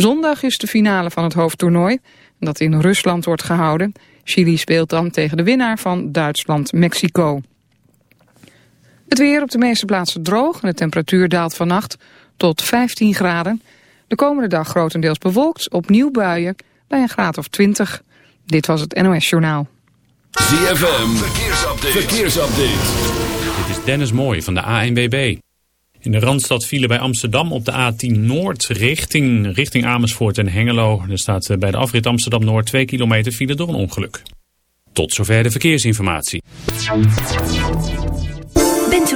Zondag is de finale van het hoofdtoernooi, dat in Rusland wordt gehouden. Chili speelt dan tegen de winnaar van Duitsland-Mexico. Het weer op de meeste plaatsen droog en de temperatuur daalt vannacht tot 15 graden. De komende dag grotendeels bewolkt, opnieuw buien bij een graad of 20. Dit was het NOS Journaal. ZFM, verkeersupdate. verkeersupdate. Dit is Dennis Mooij van de ANWB. In de Randstad vielen bij Amsterdam op de A10 Noord richting, richting Amersfoort en Hengelo. Er staat eh, bij de afrit Amsterdam-Noord 2 kilometer file door een ongeluk. Tot zover de verkeersinformatie.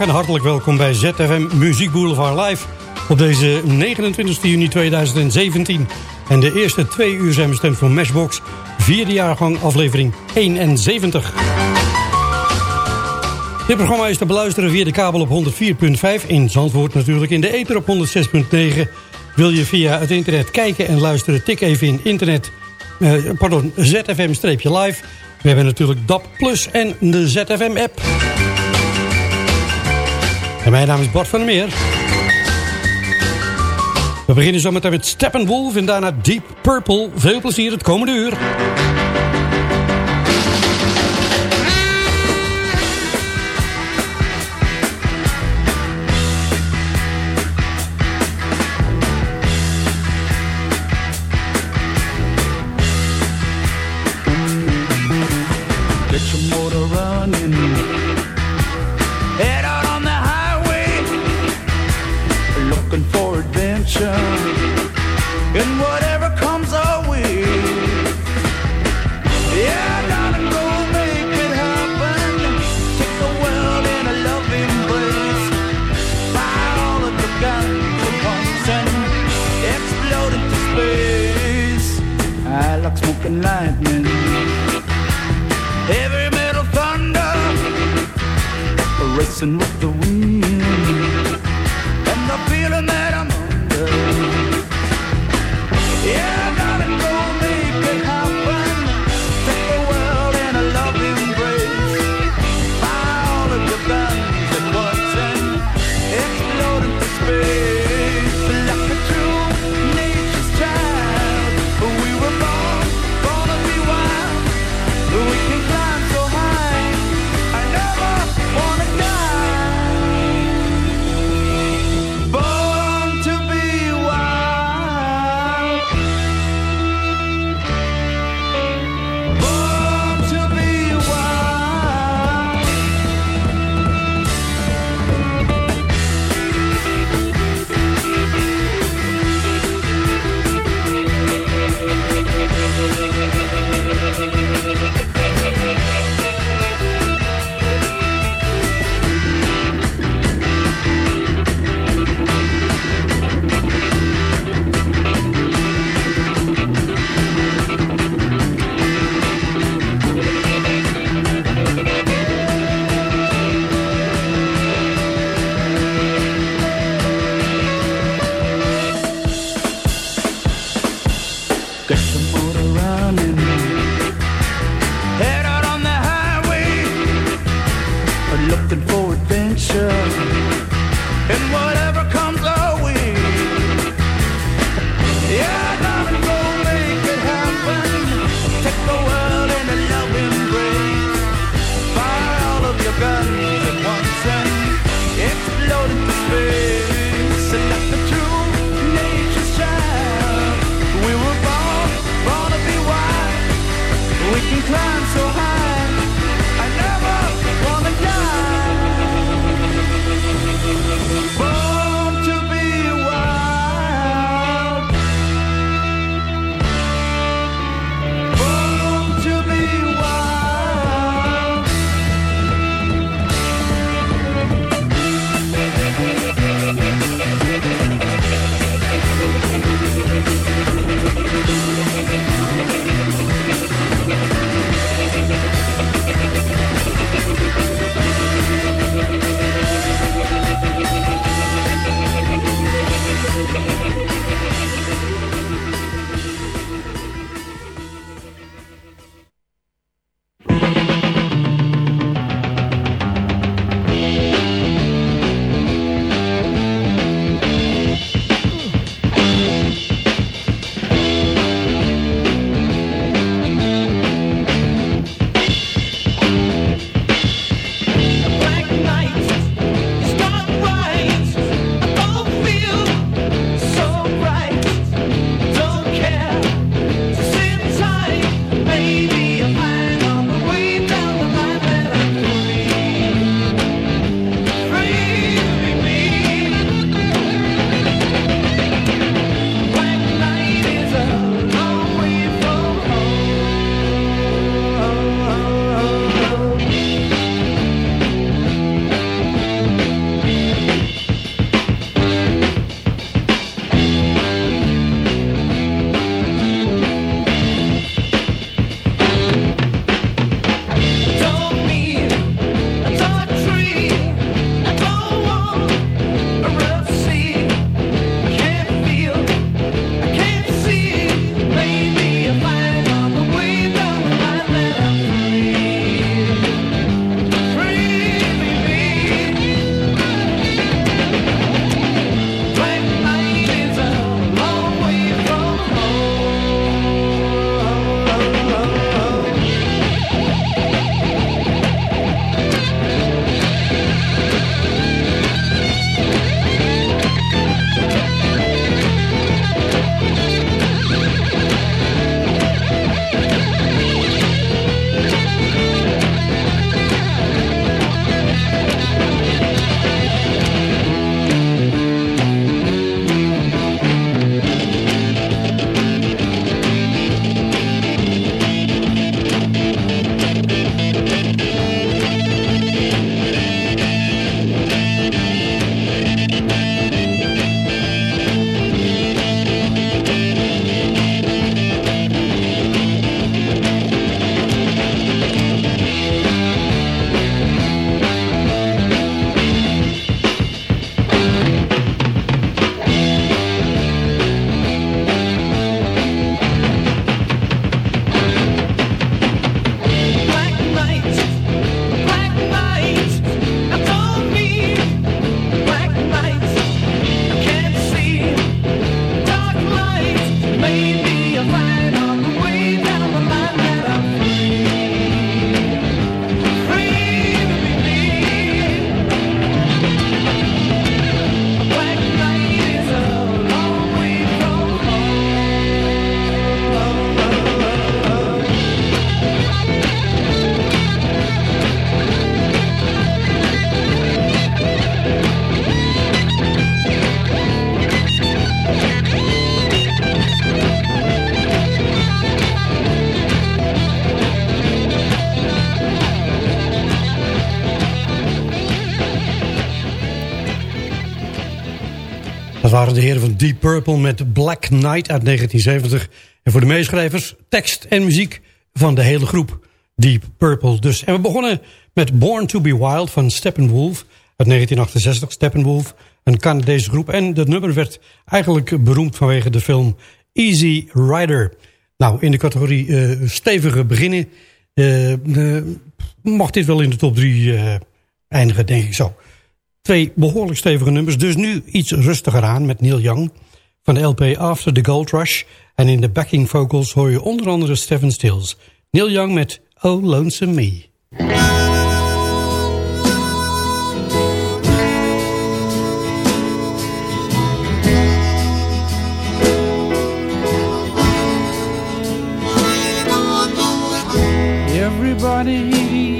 En hartelijk welkom bij ZFM Muziek Boulevard Live op deze 29 juni 2017. En de eerste twee uur zijn bestemd voor Mashbox, vierde jaargang aflevering 71. Dit programma is te beluisteren via de kabel op 104.5 in Zandvoort natuurlijk, in de ether op 106.9. Wil je via het internet kijken en luisteren, tik even in internet, eh, pardon, ZFM-live We hebben natuurlijk DAP Plus en de ZFM-app. En mijn naam is Bart van der Meer. We beginnen zometeen met Steppenwolf en daarna Deep Purple. Veel plezier het komende uur. solution in whatever comes our way. Yeah, gotta go make it happen. Take the world in a loving place. Buy all of the guns and pumps and explode into space. I like smoking lightning. Heavy metal thunder, racing with And what waren de heren van Deep Purple met Black Knight uit 1970. En voor de meeschrijvers tekst en muziek van de hele groep Deep Purple. Dus. En we begonnen met Born to be Wild van Steppenwolf uit 1968. Steppenwolf, een Canadese groep. En dat nummer werd eigenlijk beroemd vanwege de film Easy Rider. Nou, in de categorie uh, stevige beginnen uh, uh, mag dit wel in de top 3 eindigen, denk ik zo. Twee behoorlijk stevige nummers, dus nu iets rustiger aan met Neil Young van de LP After the Gold Rush. En in de backing vocals hoor je onder andere Stephen Stills. Neil Young met Oh Lonesome Me. Everybody's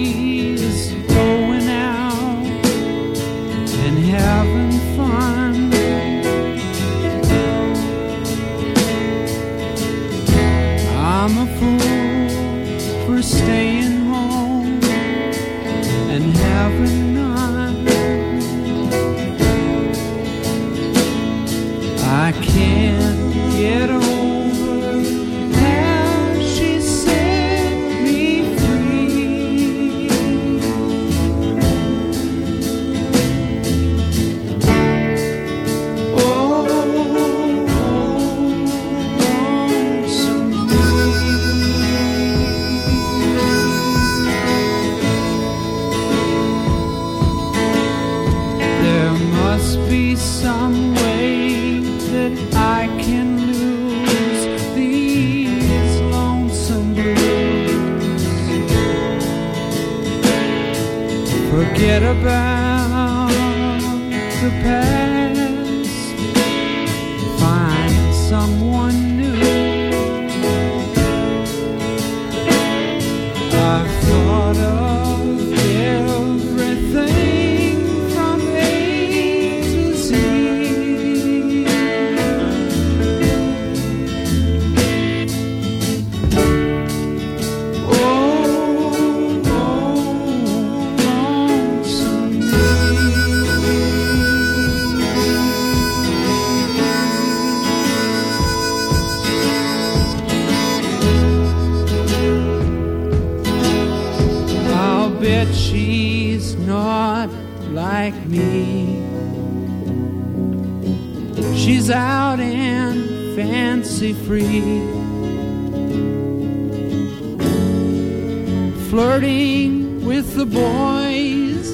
flirting with the boys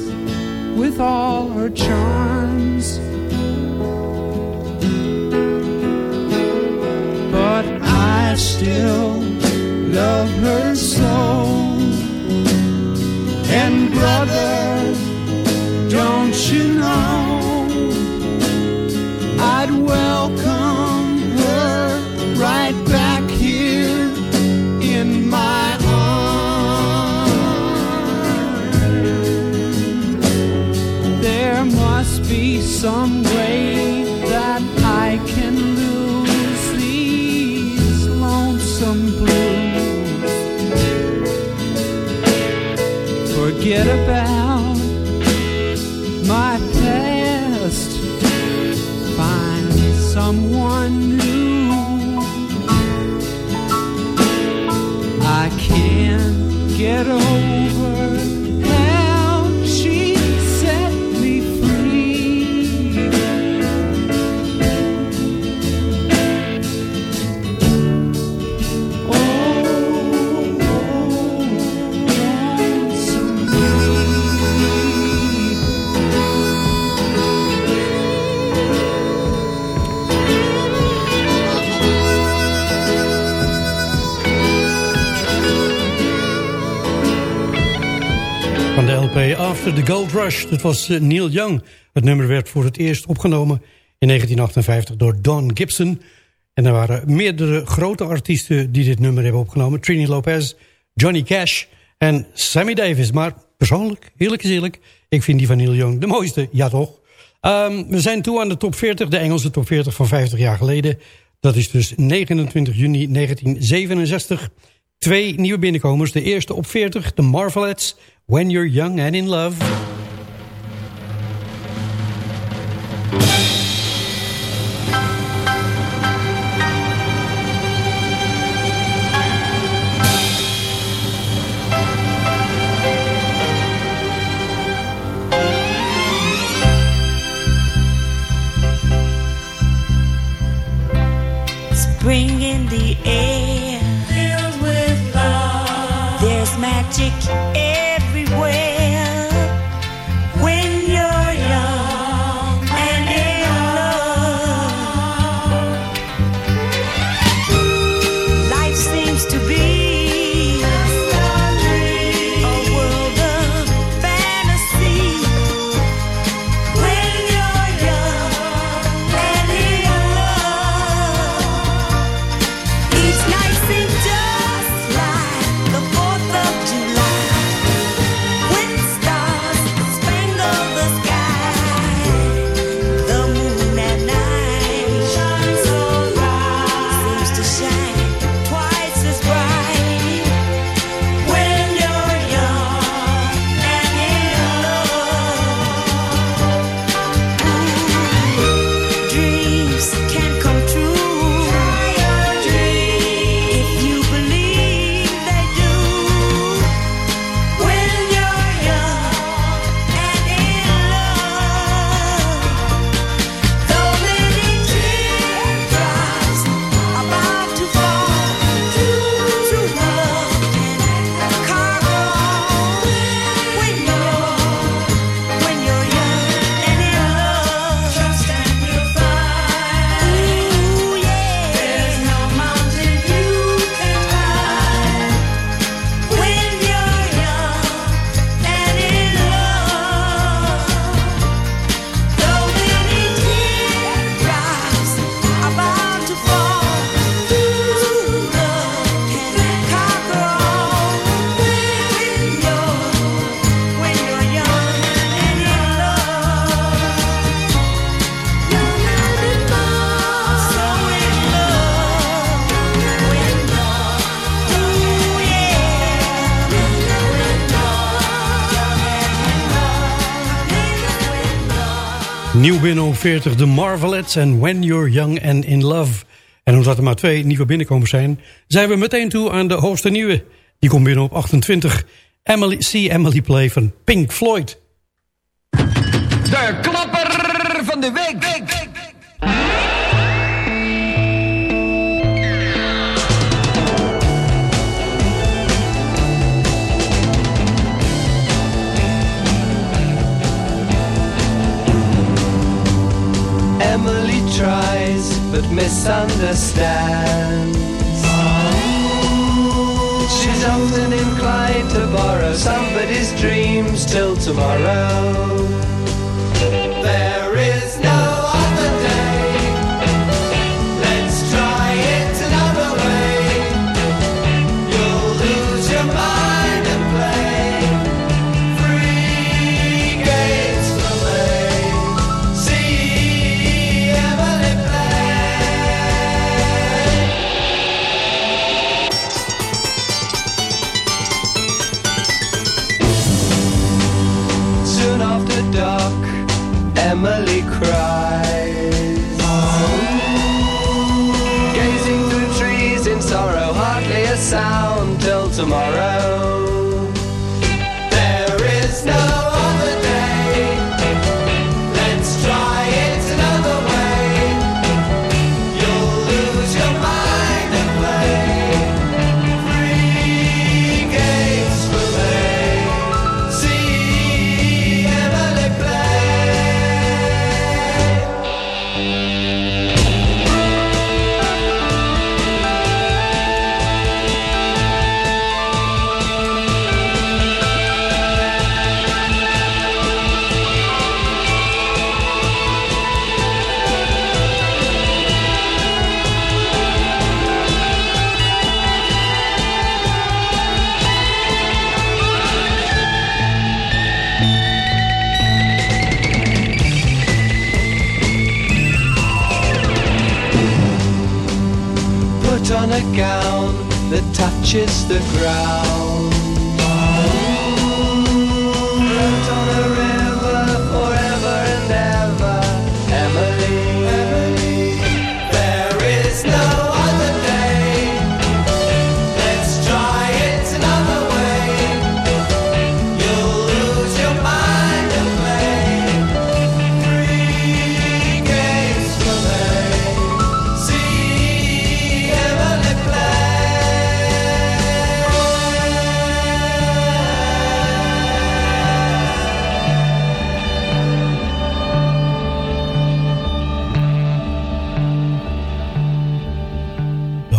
with all her charms. But I still love her so. And brother, don't you know? Some After the Gold Rush. Dat was eh, Neil Young. Het nummer werd voor het eerst opgenomen in 1958 door Don Gibson. En er waren meerdere grote artiesten die dit nummer hebben opgenomen. Trini Lopez, Johnny Cash en Sammy Davis. Maar persoonlijk, eerlijk is eerlijk, ik vind die van Neil Young de mooiste. Ja toch? Um, we zijn toe aan de top 40, de Engelse top 40 van 50 jaar geleden. Dat is dus 29 juni 1967. Twee nieuwe binnenkomers. De eerste op 40, de Marvelettes... When You're Young and in Love. Nieuw binnen 40, The Marvelettes en When You're Young and In Love. En omdat er maar twee nieuwe binnenkomers zijn... zijn we meteen toe aan de hoogste nieuwe. Die komt binnen op 28. Emily, see Emily Play van Pink Floyd. De klapper van de week. week, week. that misunderstands. She's often inclined to borrow somebody's dreams till tomorrow.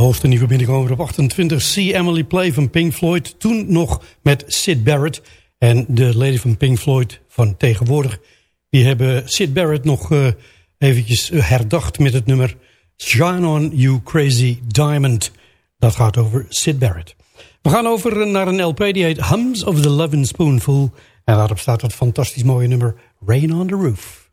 Hoogste nieuwe binnenkomer op 28. See Emily Play van Pink Floyd. Toen nog met Sid Barrett. En de lady van Pink Floyd van tegenwoordig. Die hebben Sid Barrett nog uh, eventjes herdacht met het nummer... Shine on You Crazy Diamond. Dat gaat over Sid Barrett. We gaan over naar een LP die heet Hums of the Lovin' Spoonful. En daarop staat het fantastisch mooie nummer Rain on the Roof.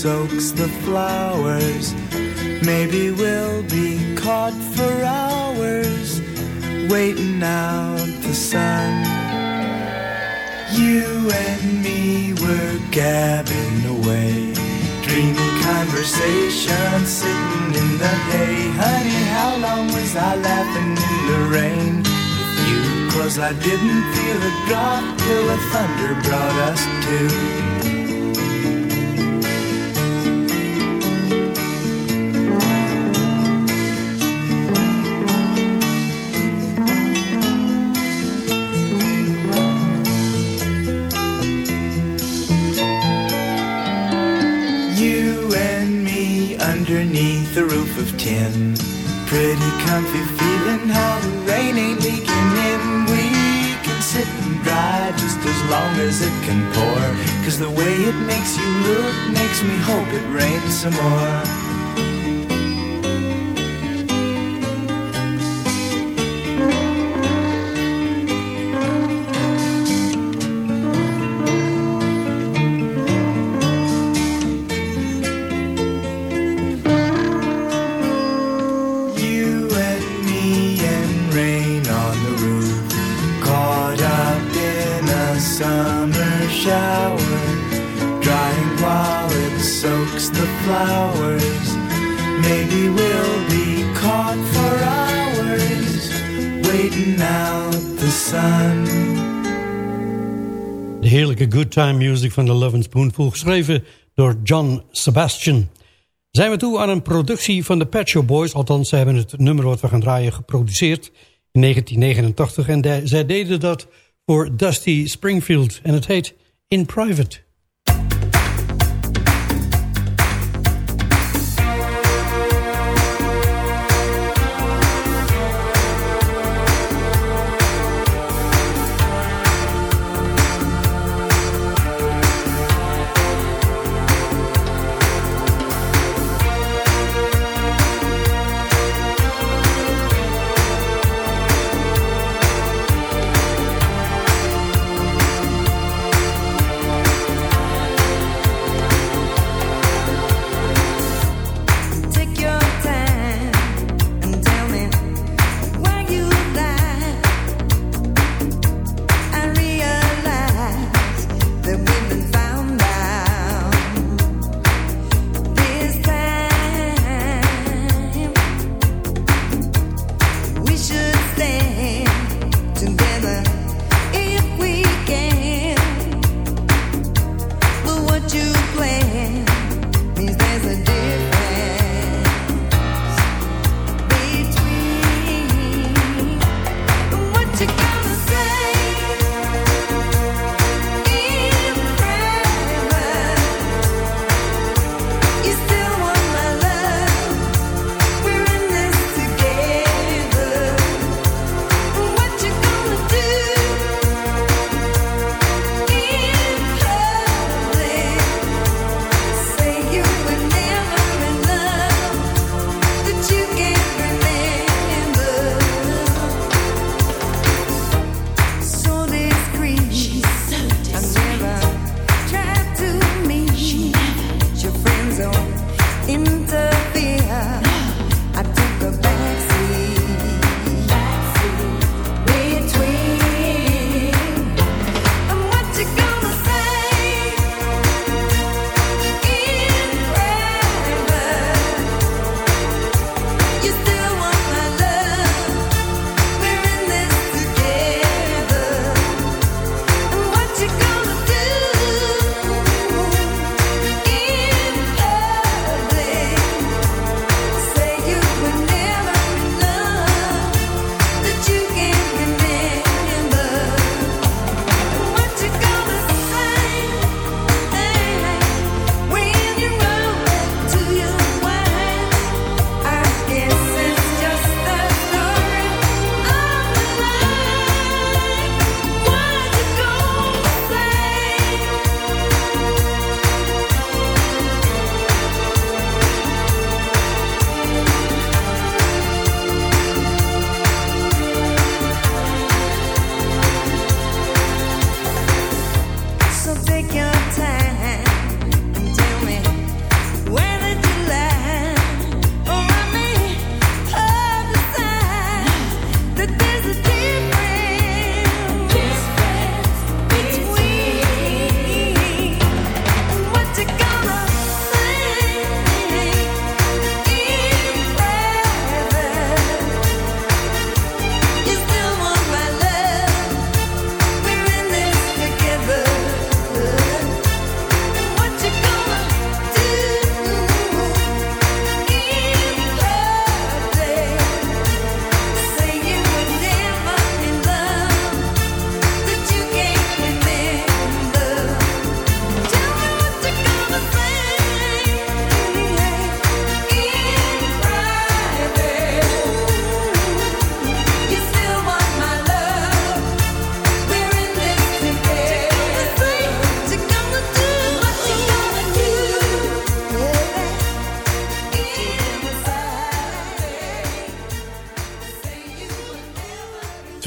Soaks the flowers. Maybe we'll be caught for hours, waiting out the sun. You and me were gabbing away, dreamy conversation sitting in the hay. Honey, how long was I laughing in the rain with you? Cause I didn't feel a drop till the thunder brought us to. Tin. Pretty comfy feeling how the rain ain't leaking in. We can sit and dry just as long as it can pour. Cause the way it makes you look makes me hope it rains some more. Time Music van de Love Spoonful, geschreven door John Sebastian. Zijn we toe aan een productie van de Pet Shop Boys, althans ze hebben het nummer wat we gaan draaien geproduceerd in 1989. En zij deden dat voor Dusty Springfield en het heet In Private.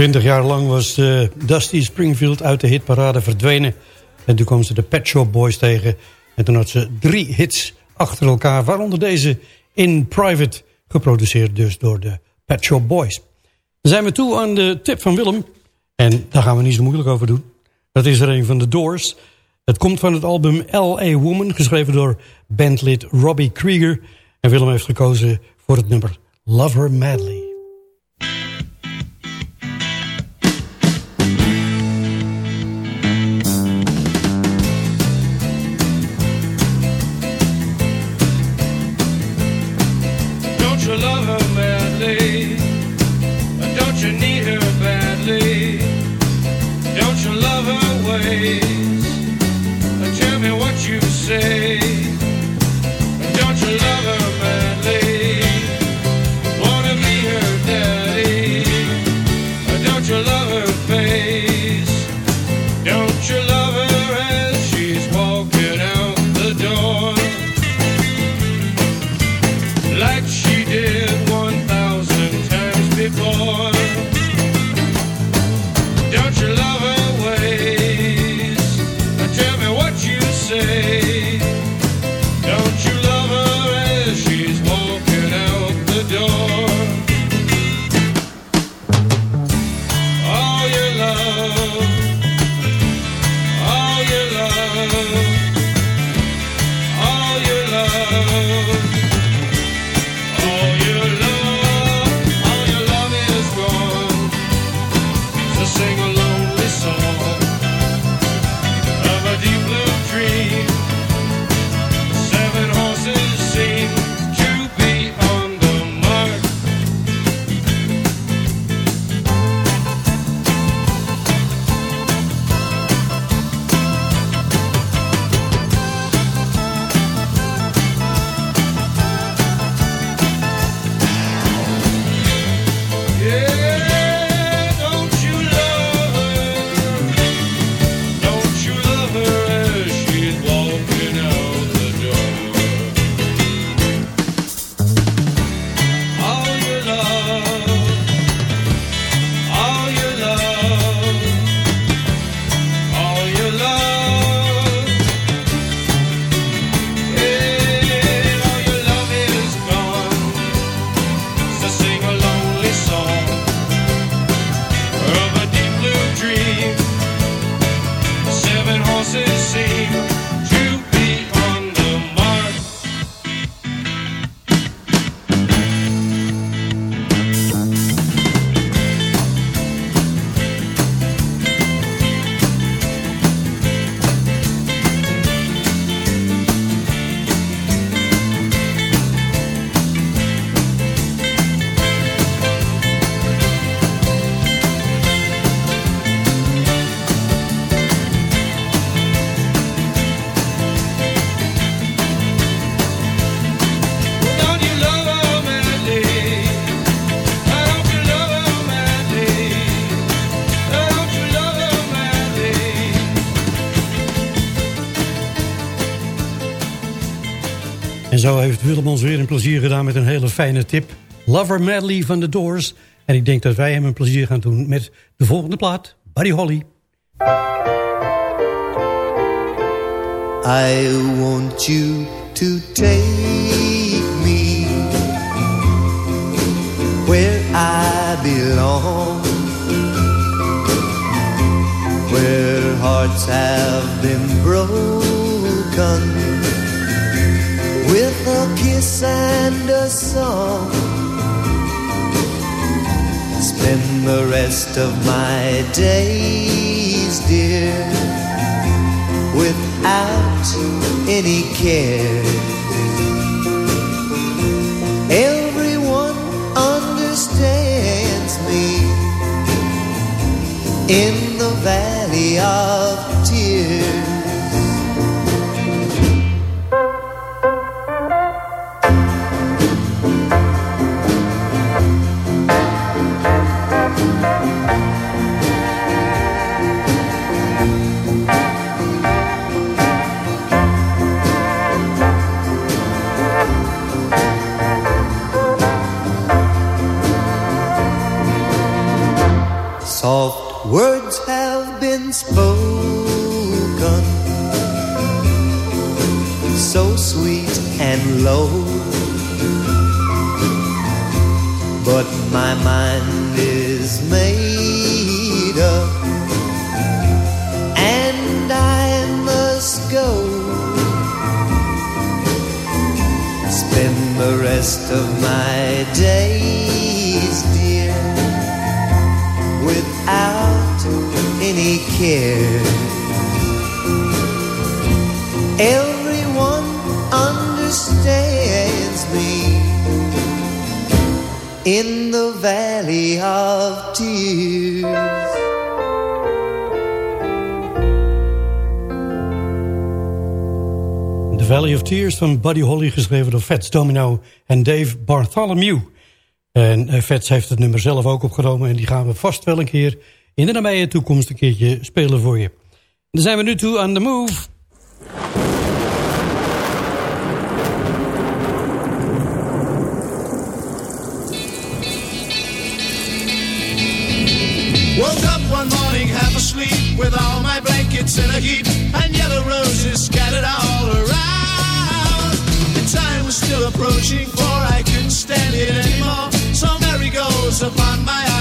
Twintig jaar lang was Dusty Springfield uit de hitparade verdwenen. En toen kwam ze de Pet Shop Boys tegen. En toen had ze drie hits achter elkaar. Waaronder deze In Private. Geproduceerd dus door de Pet Shop Boys. Dan zijn we toe aan de tip van Willem. En daar gaan we niet zo moeilijk over doen. Dat is er een van de Doors. Het komt van het album L.A. Woman. Geschreven door bandlid Robbie Krieger. En Willem heeft gekozen voor het nummer Love Her Madly. Willem ons weer een plezier gedaan met een hele fijne tip. Lover Medley van The Doors. En ik denk dat wij hem een plezier gaan doen met de volgende plaat. Buddy Holly. I want you to take me where I belong, where hearts have been broken with a kiss and a song. Spend the rest of my days, dear without any care. Everyone understands me in the valley of tears. Soft words have been spoken. So sweet and low. But my mind is made up. And I must go. Spend the rest of my day any care. Everyone understands me in the valley of tears. The Valley of Tears van Buddy Holly, geschreven door Fats Domino en Dave Bartholomew. En eh, Fats heeft het nummer zelf ook opgenomen en die gaan we vast wel een keer in de nabije toekomst een keertje spelen voor je. Dan zijn we nu toe aan The Move. Woke up one morning half asleep with all my blankets in a heap and yellow roses scattered all around. The time was still approaching for I couldn't stand it anymore. So Mary goes upon my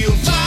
feel.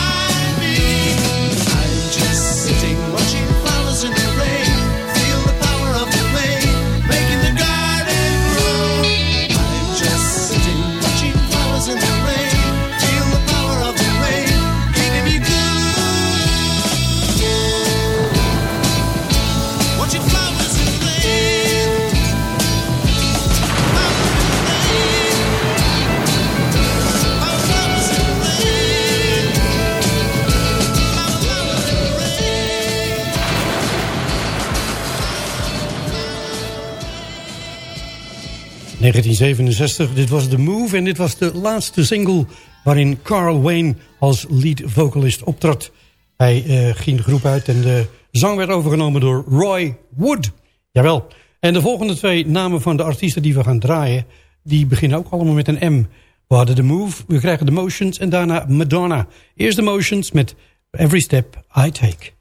1967, dit was The Move en dit was de laatste single waarin Carl Wayne als lead vocalist optrad. Hij eh, ging de groep uit en de zang werd overgenomen door Roy Wood. Jawel. En de volgende twee namen van de artiesten die we gaan draaien, die beginnen ook allemaal met een M. We hadden The Move, we krijgen The Motions en daarna Madonna. Eerst The Motions met Every Step I Take.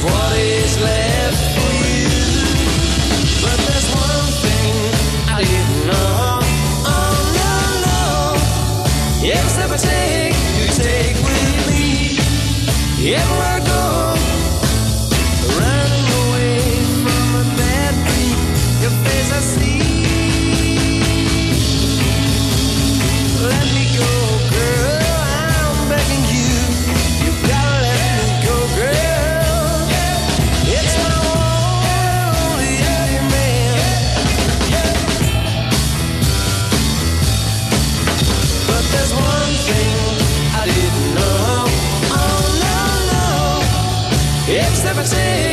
Every. Oh take, you take with me. music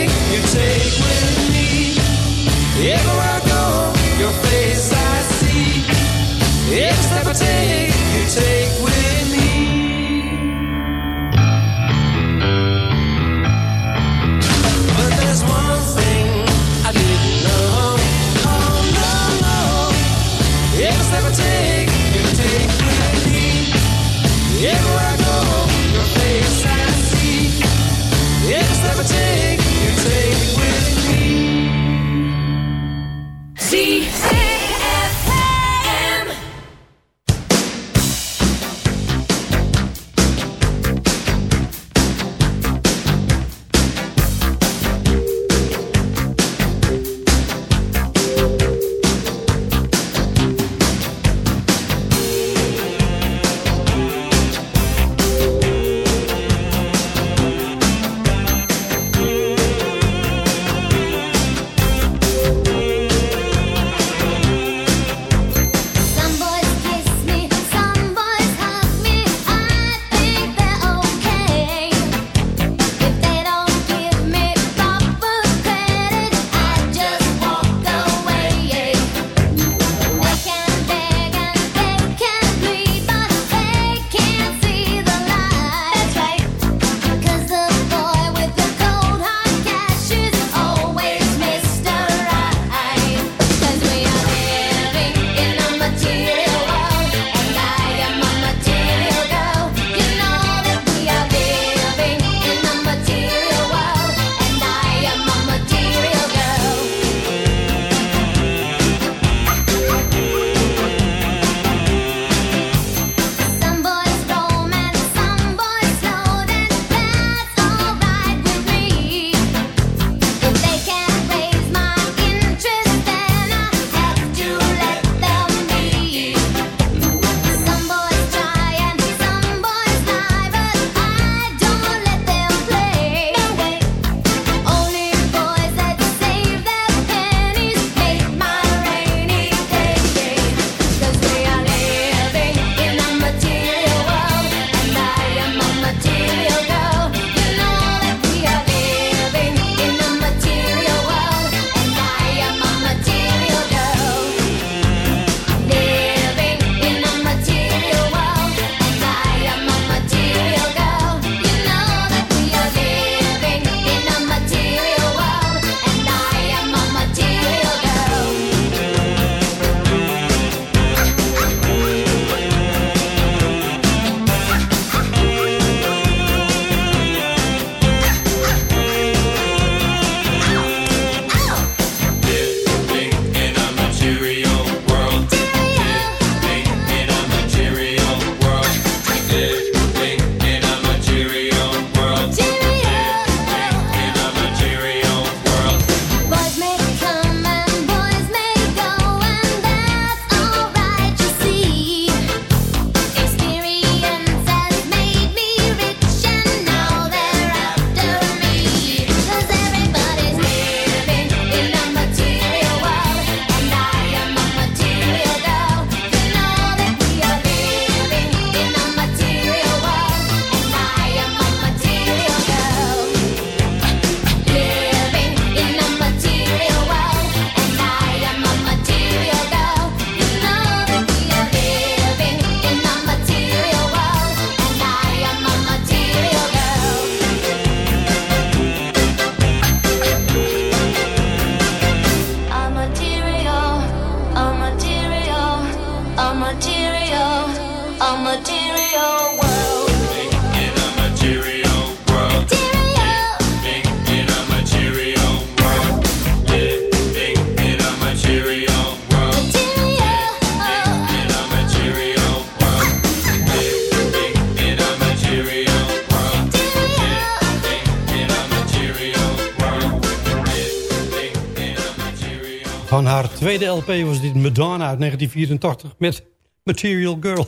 De LP was dit Madonna uit 1984 met Material Girl.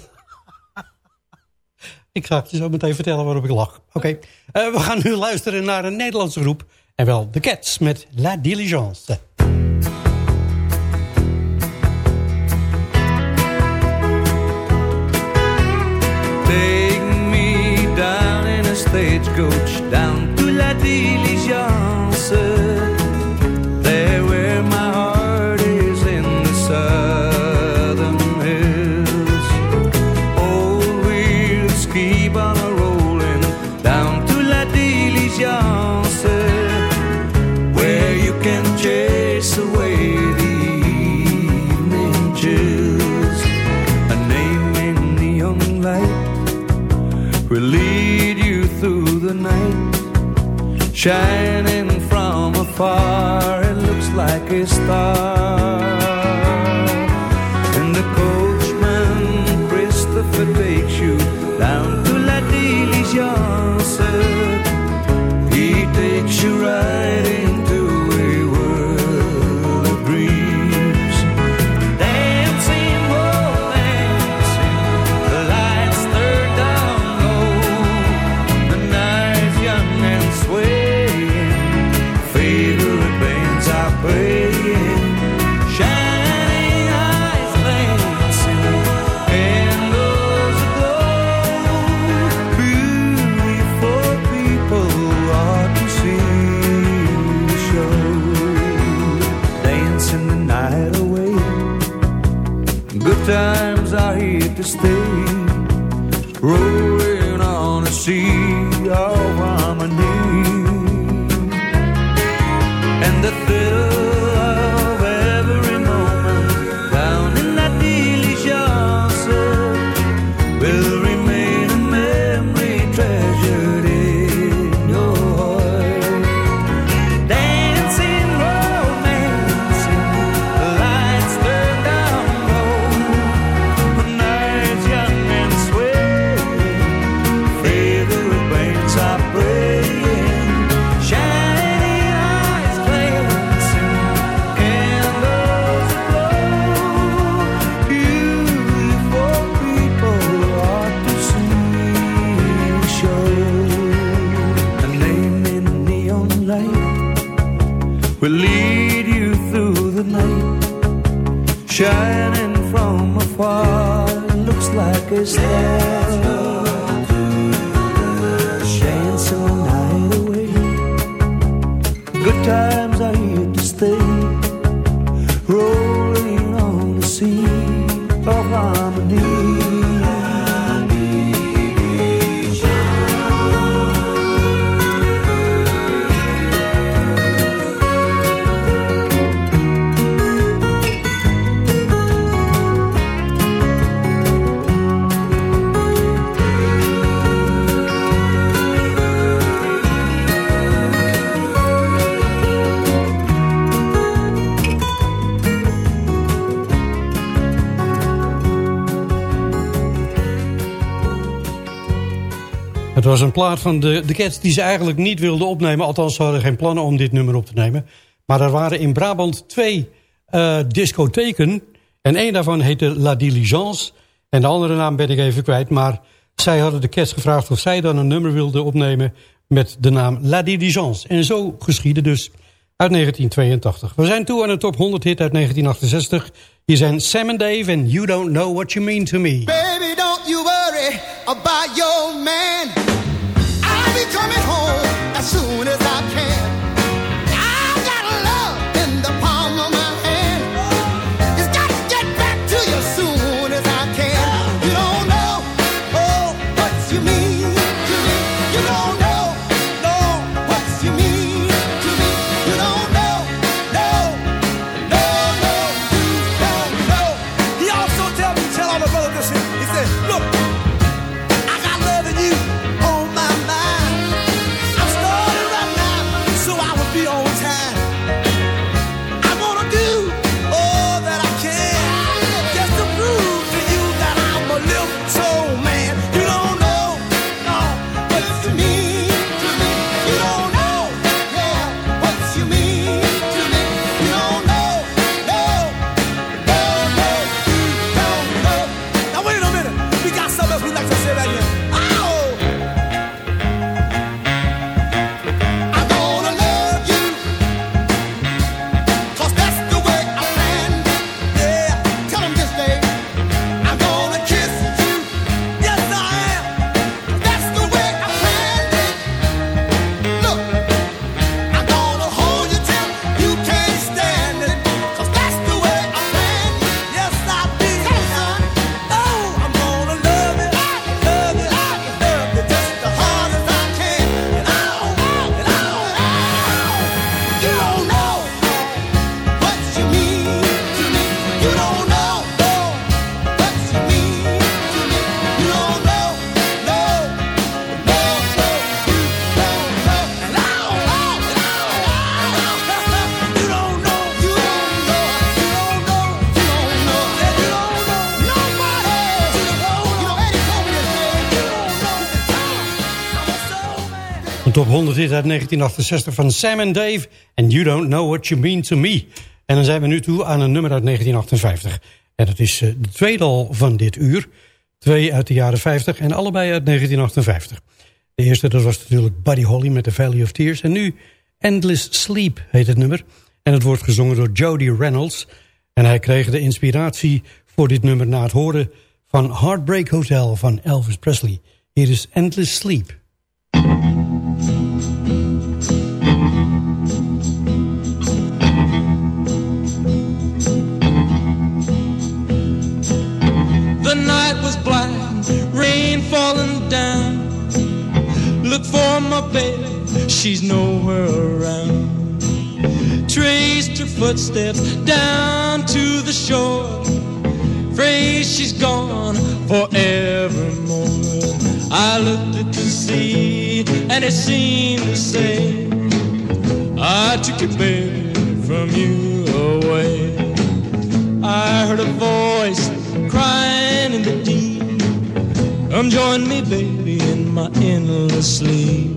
ik ga het je zo meteen vertellen waarop ik lach. Oké, eh, we gaan nu luisteren naar een Nederlandse groep. En wel The Cats met La Diligence. Take me down in a stagecoach down to La Diligence. Shining from afar. It looks like a star. And the coachman, Christopher, takes you down to La Diligence. He takes you right was een plaat van de, de Cats die ze eigenlijk niet wilden opnemen. Althans, ze hadden geen plannen om dit nummer op te nemen. Maar er waren in Brabant twee eh, discotheken. En één daarvan heette La Diligence. En de andere naam ben ik even kwijt. Maar zij hadden de Cats gevraagd of zij dan een nummer wilden opnemen... met de naam La Diligence. En zo geschiedde dus uit 1982. We zijn toe aan de top 100 hit uit 1968. Hier zijn Sam and Dave en You Don't Know What You Mean To Me. Baby, don't you worry about your man. As soon as I can. Top 100 hit uit 1968 van Sam and Dave. And You Don't Know What You Mean To Me. En dan zijn we nu toe aan een nummer uit 1958. En dat is eh, de tweede al van dit uur. Twee uit de jaren 50 en allebei uit 1958. De eerste dat was natuurlijk Buddy Holly met The Valley of Tears. En nu Endless Sleep heet het nummer. En het wordt gezongen door Jody Reynolds. En hij kreeg de inspiratie voor dit nummer na het horen van Heartbreak Hotel van Elvis Presley. Hier is Endless Sleep. Look for my baby, she's nowhere around. Traced her footsteps down to the shore. Afraid she's gone forevermore. I looked at the sea and it seemed to say, I took your baby from you away. I heard a voice crying in the deep. Come join me, baby, in my endless sleep.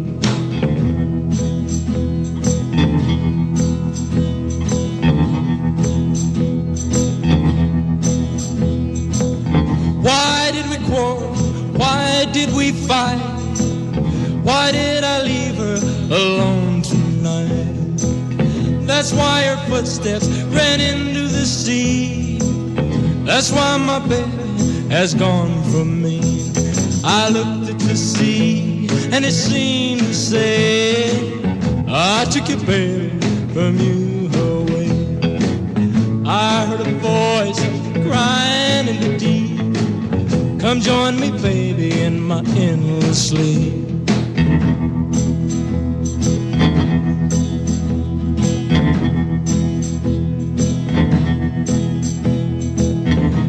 Why did we quarrel? Why did we fight? Why did I leave her alone tonight? That's why her footsteps ran into the sea. That's why my baby has gone from me. I looked at the sea and it seemed to say, I took your baby from you away. I heard a voice crying in the deep. Come join me, baby, in my endless sleep.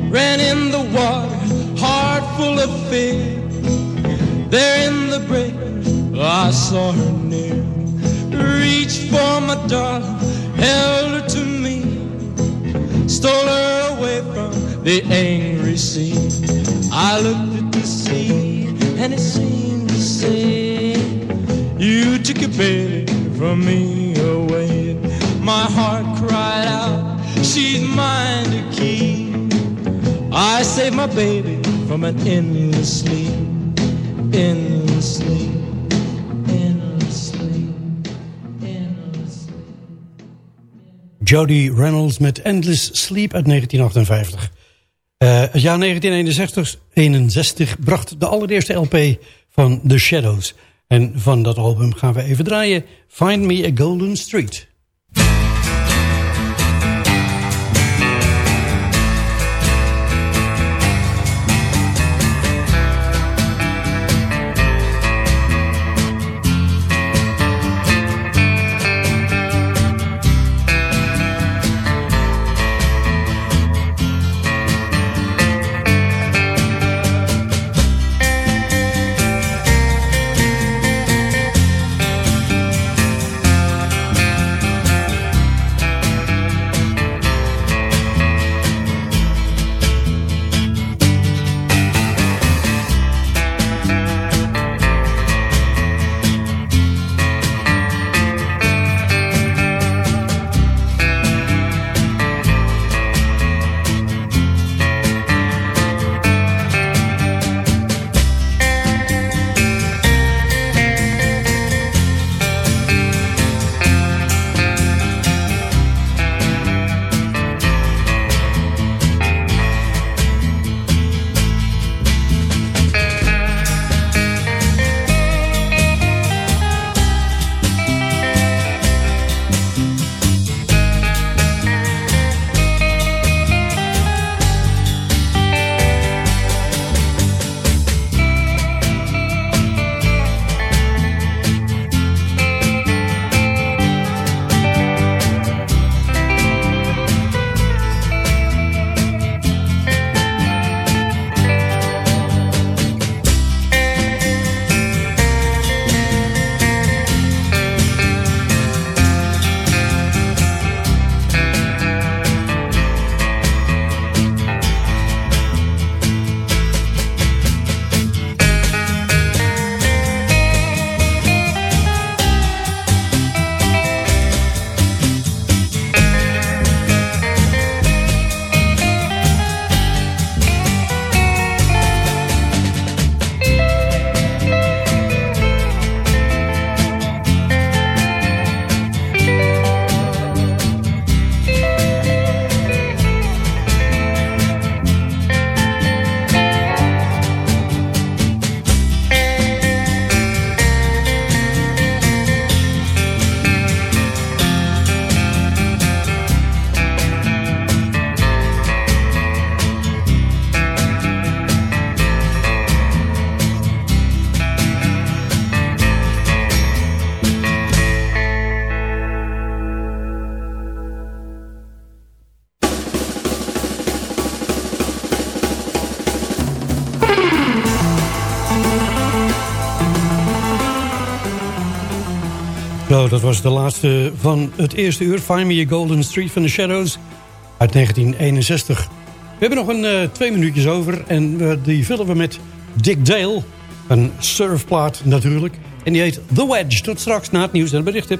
Ran in the water, heart full of fear. There in the break, I saw her near. Reached for my darling, held her to me. Stole her away from the angry sea. I looked at the sea and it seemed to say, You took your baby from me away. My heart cried out, She's mine to keep. I saved my baby from an endless sleep, Jody Reynolds met Endless Sleep uit 1958. Eh, het jaar 1961 61 bracht de allereerste LP van The Shadows. En van dat album gaan we even draaien. Find Me a Golden Street. Dat was de laatste van het eerste uur. Find Me a Golden Street van the Shadows uit 1961. We hebben nog een eh, twee minuutjes over en die vullen we met Dick Dale. Een surfplaat natuurlijk. En die heet The Wedge. Tot straks na het nieuws en berichten.